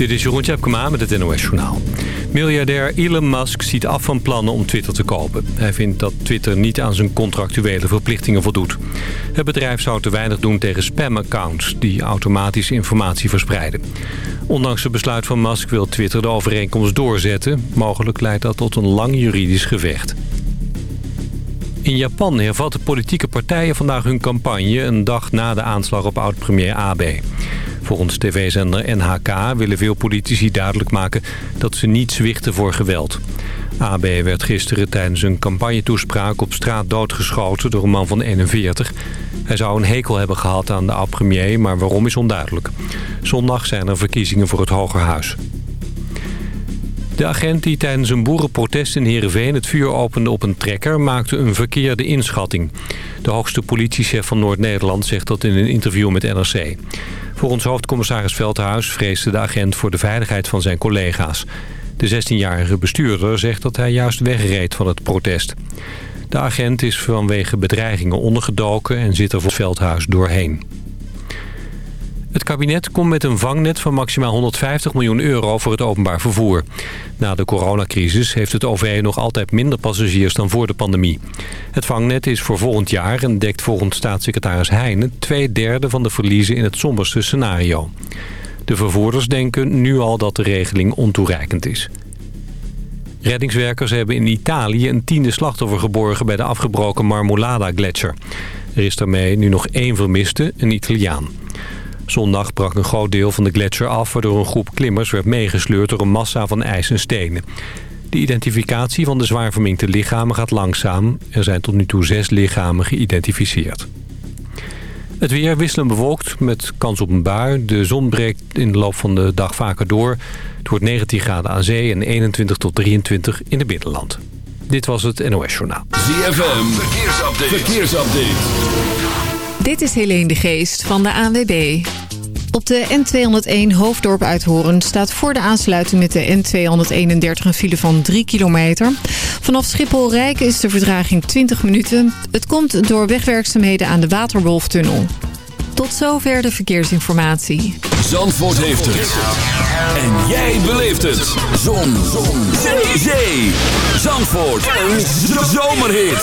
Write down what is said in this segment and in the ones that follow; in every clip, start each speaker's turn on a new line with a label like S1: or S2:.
S1: Dit is Jeroen Tjepkema met het NOS Journaal. Miljardair Elon Musk ziet af van plannen om Twitter te kopen. Hij vindt dat Twitter niet aan zijn contractuele verplichtingen voldoet. Het bedrijf zou te weinig doen tegen spam-accounts... die automatisch informatie verspreiden. Ondanks het besluit van Musk wil Twitter de overeenkomst doorzetten. Mogelijk leidt dat tot een lang juridisch gevecht. In Japan hervatten politieke partijen vandaag hun campagne... een dag na de aanslag op oud-premier Abe. Volgens tv-zender NHK willen veel politici duidelijk maken dat ze niet zwichten voor geweld. AB werd gisteren tijdens een campagnetoespraak op straat doodgeschoten door een man van 41. Hij zou een hekel hebben gehad aan de oud-premier, maar waarom is onduidelijk. Zondag zijn er verkiezingen voor het Hogerhuis. De agent die tijdens een boerenprotest in Heerenveen het vuur opende op een trekker... maakte een verkeerde inschatting. De hoogste politiechef van Noord-Nederland zegt dat in een interview met NRC. Volgens hoofdcommissaris Veldhuis vreesde de agent voor de veiligheid van zijn collega's. De 16-jarige bestuurder zegt dat hij juist wegreed van het protest. De agent is vanwege bedreigingen ondergedoken en zit er voor Veldhuis doorheen. Het kabinet komt met een vangnet van maximaal 150 miljoen euro voor het openbaar vervoer. Na de coronacrisis heeft het OV nog altijd minder passagiers dan voor de pandemie. Het vangnet is voor volgend jaar en dekt volgens staatssecretaris Heijnen... twee derde van de verliezen in het somberste scenario. De vervoerders denken nu al dat de regeling ontoereikend is. Reddingswerkers hebben in Italië een tiende slachtoffer geborgen... bij de afgebroken Marmolada-gletsjer. Er is daarmee nu nog één vermiste, een Italiaan. Zondag brak een groot deel van de gletsjer af... waardoor een groep klimmers werd meegesleurd door een massa van ijs en stenen. De identificatie van de zwaar verminkte lichamen gaat langzaam. Er zijn tot nu toe zes lichamen geïdentificeerd. Het weer wisselend bewolkt met kans op een bui. De zon breekt in de loop van de dag vaker door. Het wordt 19 graden aan zee en 21 tot 23 in het binnenland. Dit was het NOS Journaal.
S2: ZFM, verkeersupdate. verkeersupdate.
S3: Dit is Helene de Geest van de ANWB. Op de N201 Hoofddorp Uithoren staat voor de aansluiting met de N231 een file van 3 kilometer. Vanaf Schiphol-Rijk is de verdraging 20 minuten. Het komt door wegwerkzaamheden aan de Waterwolftunnel. Tot zover de verkeersinformatie.
S2: Zandvoort heeft het. En jij beleeft het. Zon. Zon. Zee. Zandvoort. Een zomerhit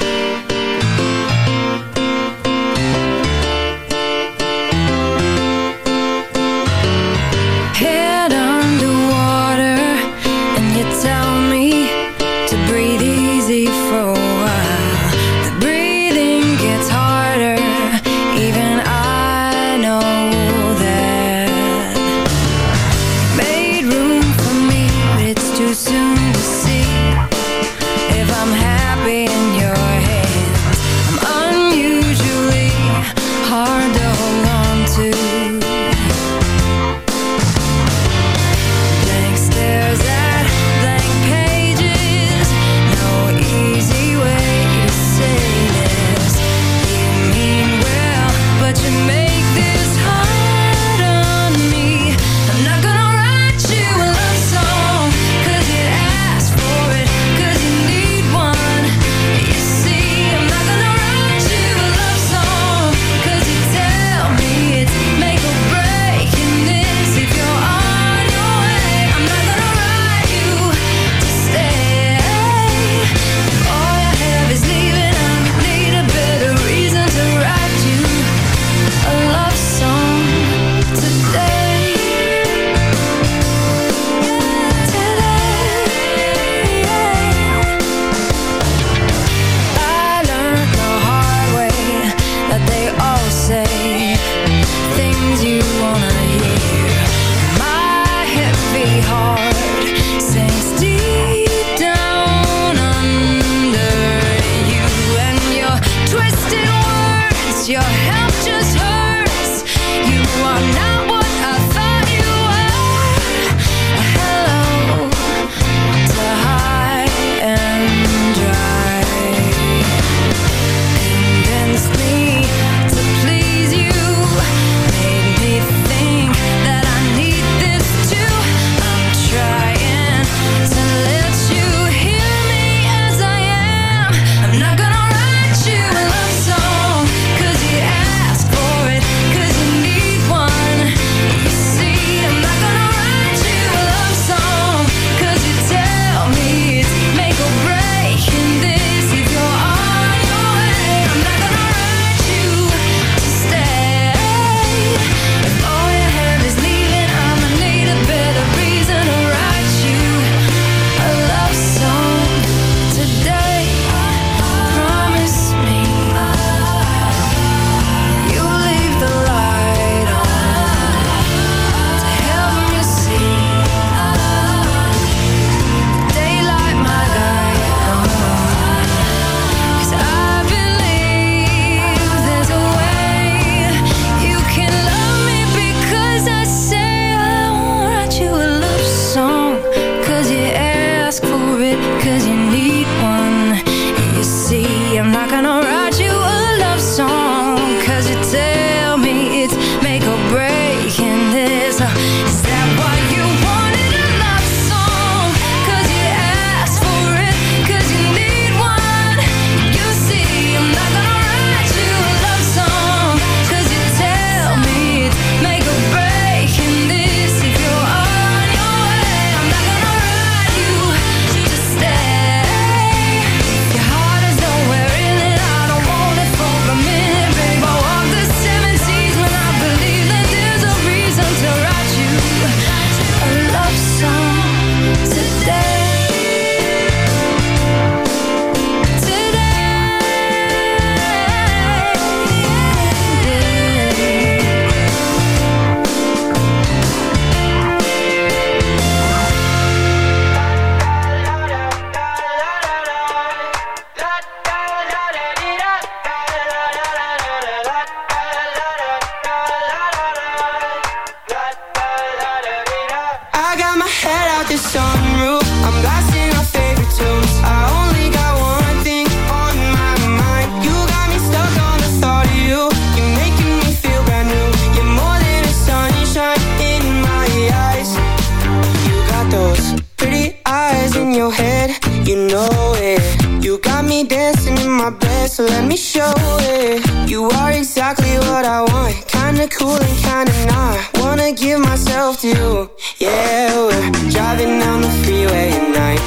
S4: so let me show it. You are exactly what I want. Kinda cool and kinda not. Wanna give myself to you. Yeah, we're driving down the freeway at night.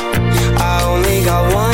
S4: I only got one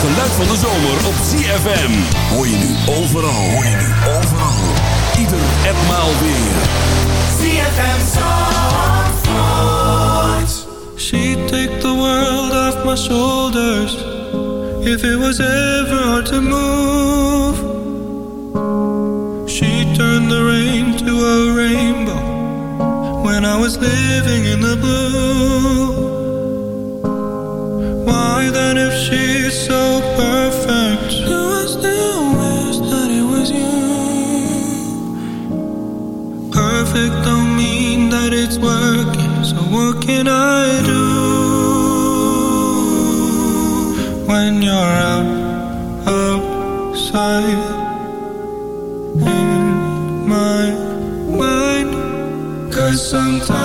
S2: geluid van de zomer op ZFM. Hoor je nu overal, hoor je nu overal. Ieder en maal weer.
S5: ZFM Zandvoort.
S6: She take the world off my shoulders. If it was ever hard to move. She turned the rain to a rainbow. When I was living in the blue. why if she's so perfect? Do I still wish that it was you? Perfect don't mean that it's working, so what can I do? When you're out, of sight in my mind sometimes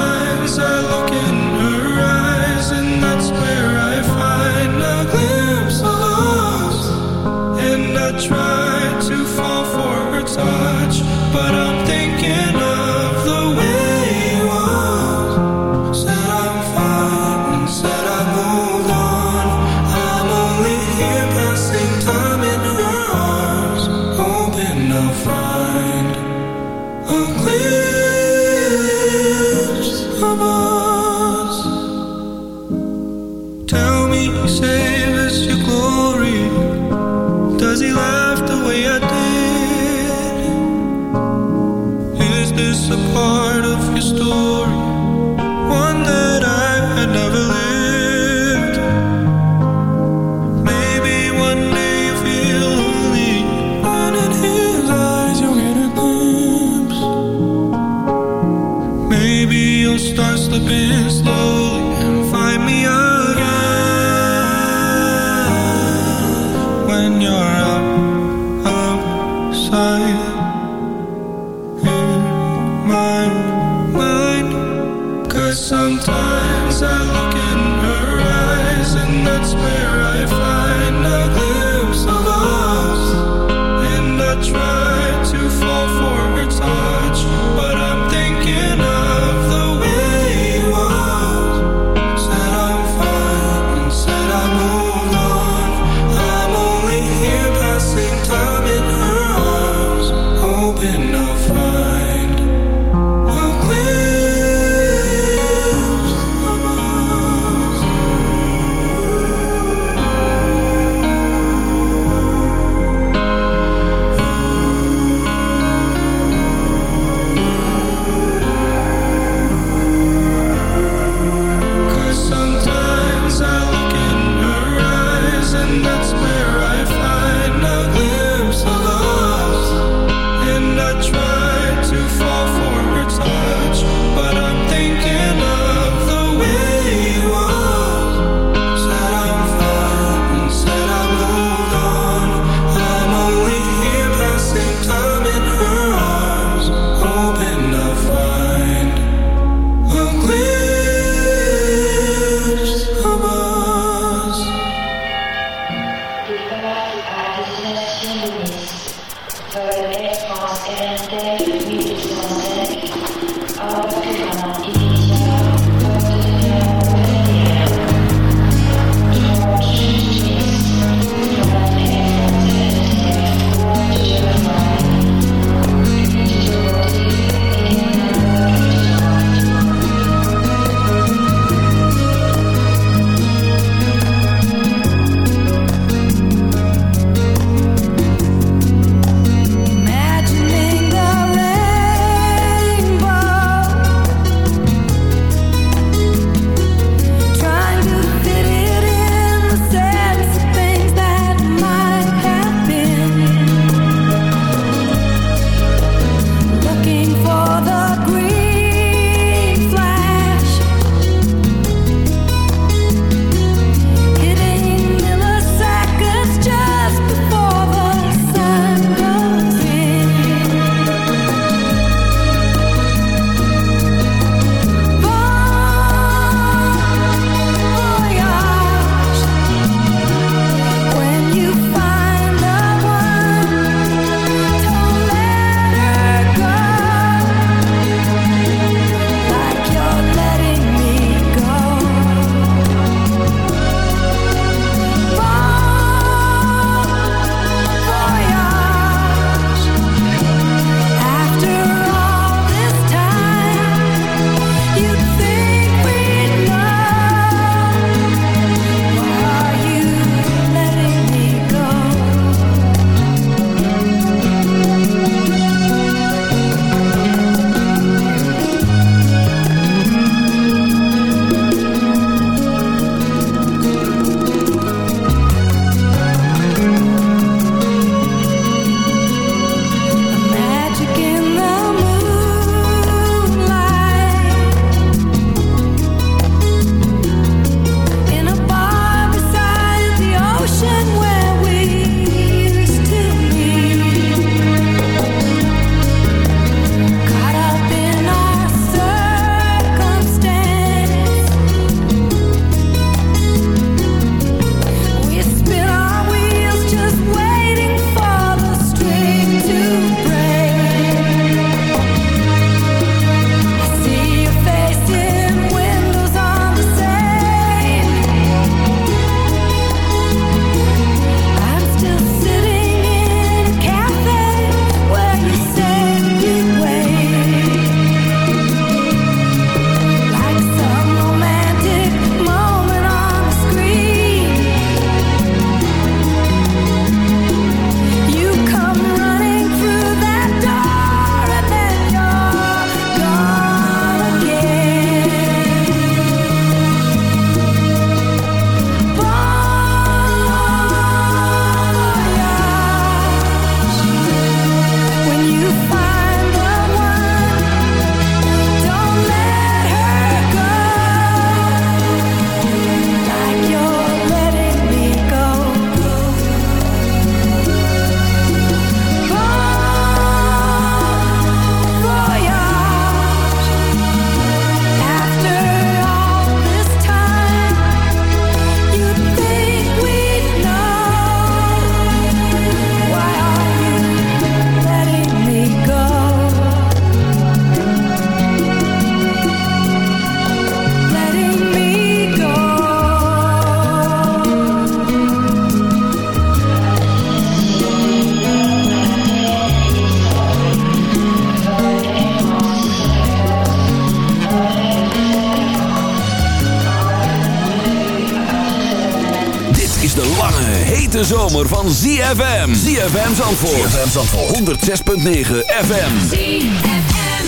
S2: hete zomer van ZFM. ZFM Zandvoort. ZFM Zandvoort. 106.9 FM.
S4: ZFM.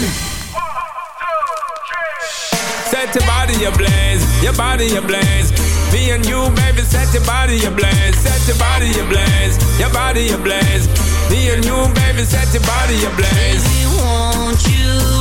S7: Set your body ablaze, your body ablaze. Me and you, baby, set your body ablaze, set your body ablaze, your body ablaze. Me and you, baby, set your body ablaze.
S4: Baby, won't you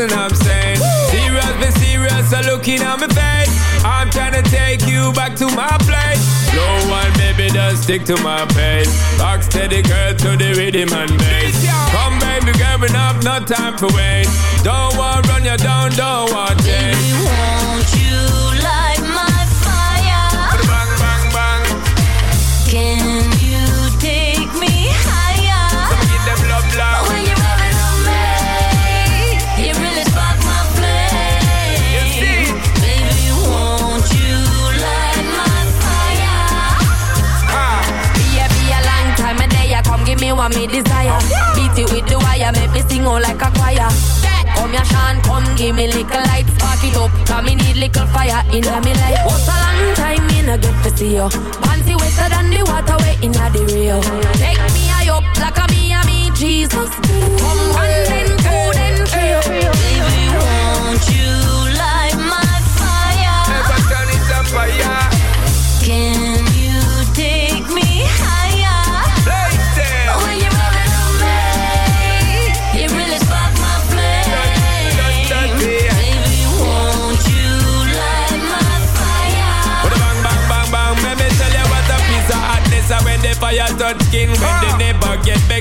S7: listen, I'm saying. Serious, serious, I looking at my face. I'm trying to take you back to my place. Slow one, baby, just stick to my pace. Rock steady, girl, to the rhythm and bass. Come, baby, girl, up, no time for wait. Don't want run you down, don't want change.
S4: Baby, won't you me
S8: desire. Beat it with the wire, make me sing out like a choir. Come here, Sean, come give me little light, spark it up. Cause me need little fire in me life. What's a long time me no get to see you? Panty wetter than the water way in the Rio. Take me high up like a me and me Jesus. Come one then two then three.
S4: Baby, won't you light my fire?
S7: Never turn it up fire.
S4: Can fire
S7: to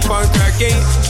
S4: keep on cracking.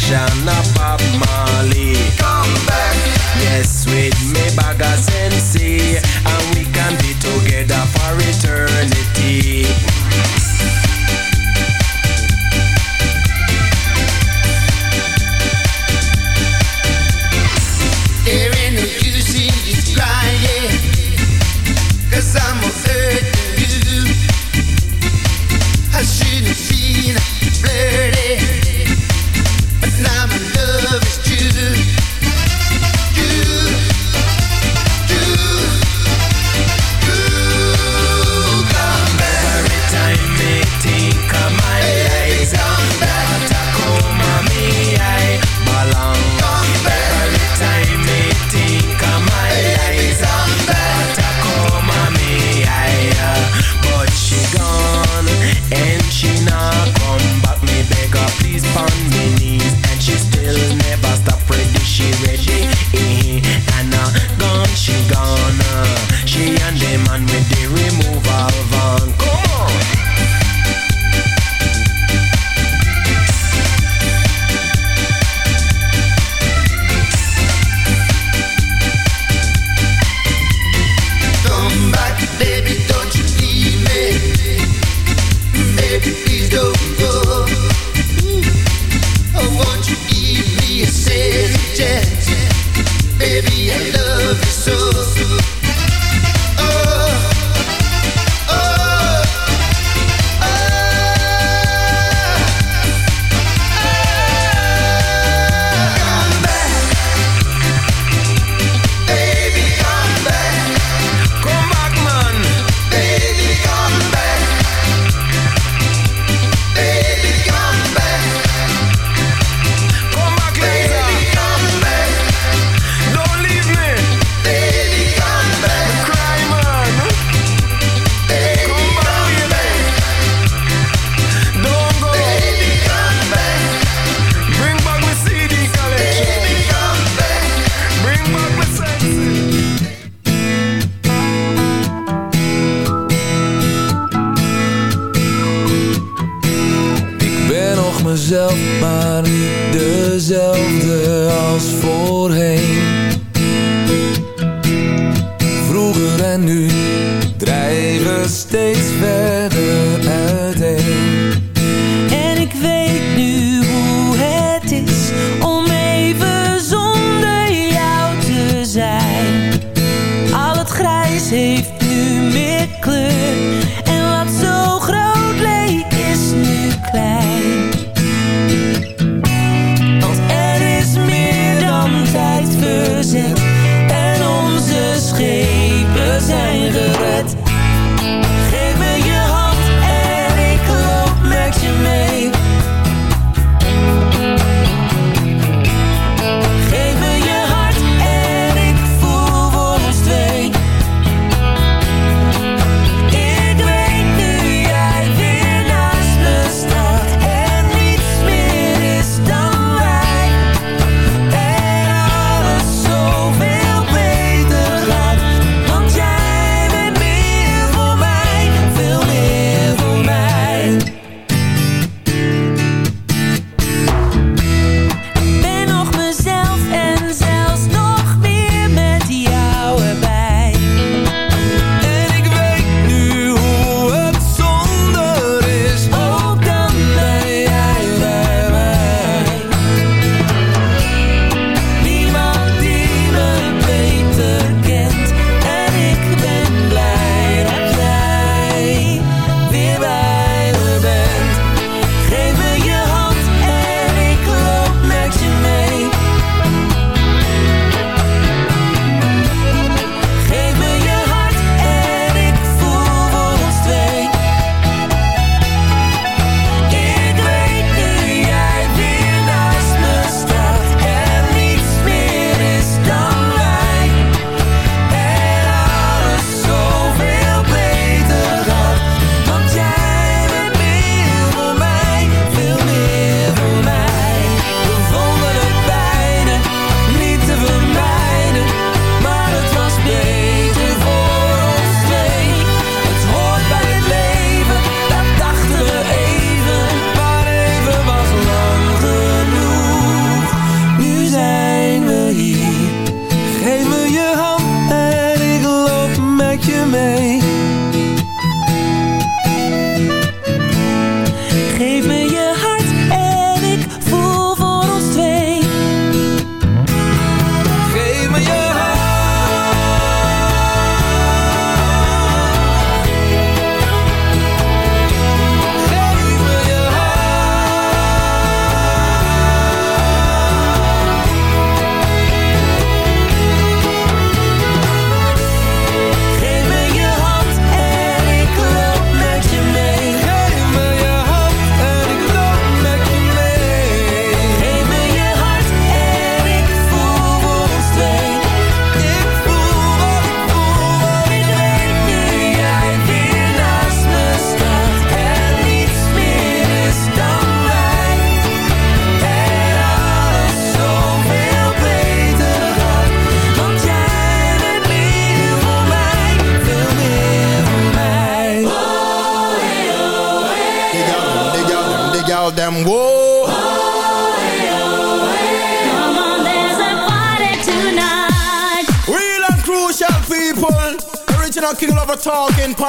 S4: action, a my
S9: man.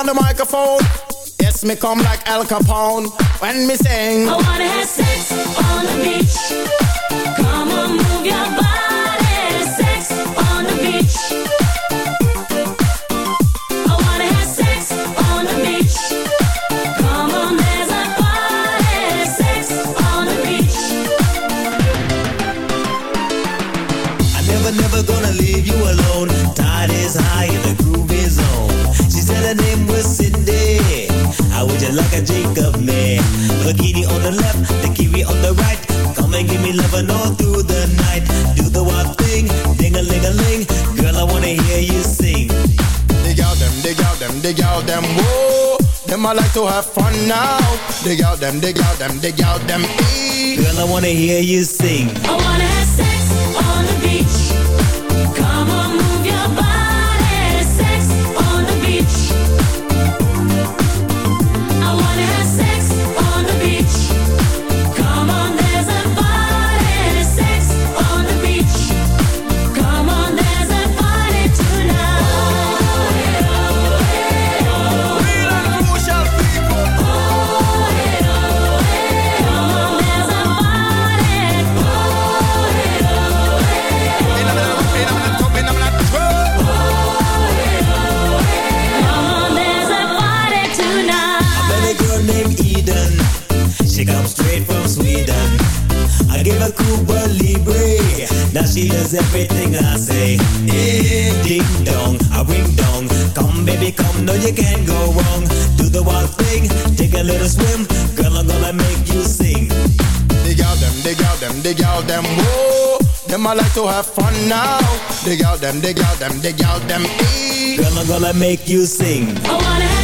S9: on
S10: the microphone. Yes, me come like Al Capone. When me
S11: say hear you sing.
S10: I like to have fun now. Dig out them, dig out them, dig out them. Eat.
S11: Girl, I'm gonna make you sing.
S10: I
S4: wanna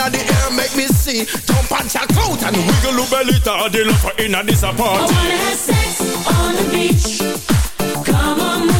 S10: inna the air, make me see. Jump and wiggle your belly, for inna this apart.
S4: I wanna have sex on the beach. Come on.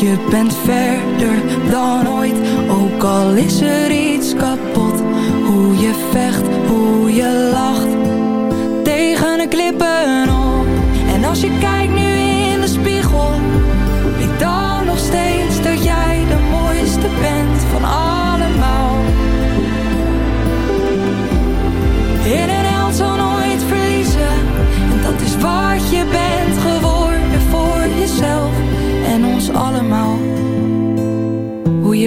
S12: Je bent verder dan ooit, ook al is er iets kapot. Hoe je vecht, hoe je lacht, tegen de klippen op. En als je kijkt nu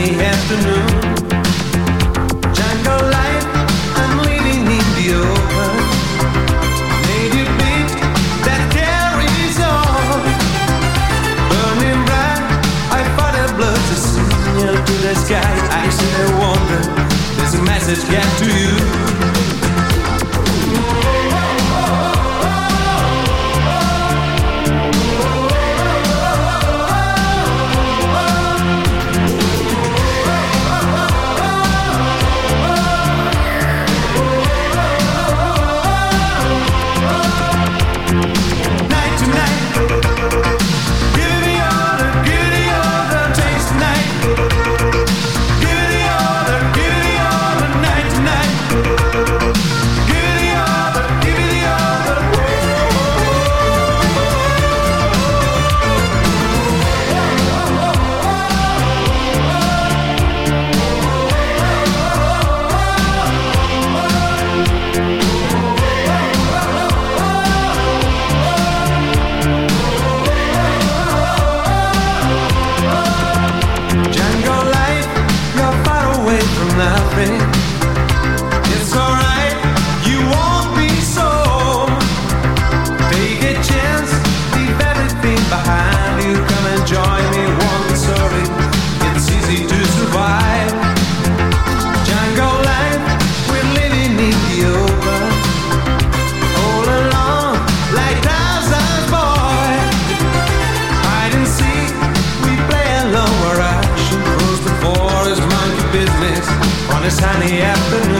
S5: sunny afternoon. Django light, I'm living in the open. Native beat that carries on. Burning bright, I fought a blood to signal to the sky. I still wonder, does a message get to you. Sunny afternoon.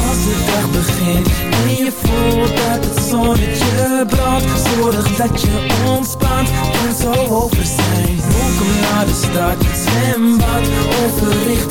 S13: Als de dag begint. En je voelt dat het zonnetje brandt. Zorg dat je ontspant, kan zo over zijn. Welkom naar de stad, zwembad, over richting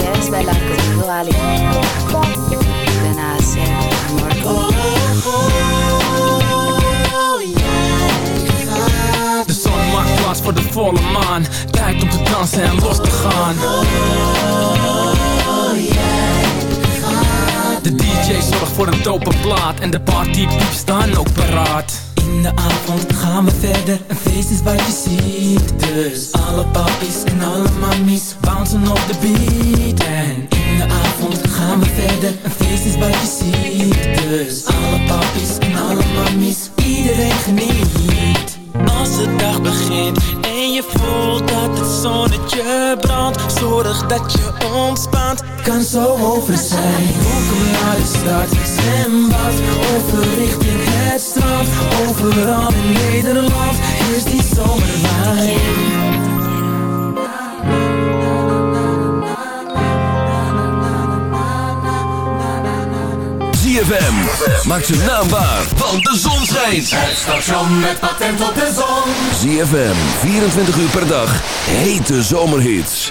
S14: ¿Quieres bailar conmigo, Ali? Ven a hacer amor conmigo.
S15: De zon maakt plaats voor de volle maan. Tijd om te dansen en los te gaan. De DJ zorgt voor een dope plaat. En de partypieps staan ook paraat
S13: In de avond gaan we verder, een feest is wat je ziet Dus alle papies en alle mammies bouncen op de beat. En in de avond gaan we verder, een feest is wat je ziet Dus alle papies en alle mammies, iedereen geniet. Als de dag begint en je voelt dat het zonnetje brandt Zorg dat je ontspant, kan zo over zijn. Welkom naar de stad, zwembad, over richting het strand Overal in Nederland is die zomerwijn
S2: ZFM. Maak zijn naam waar, want de zon schijnt.
S16: Het station met patent op de zon.
S2: ZFM, 24 uur per dag. Hete zomerhits.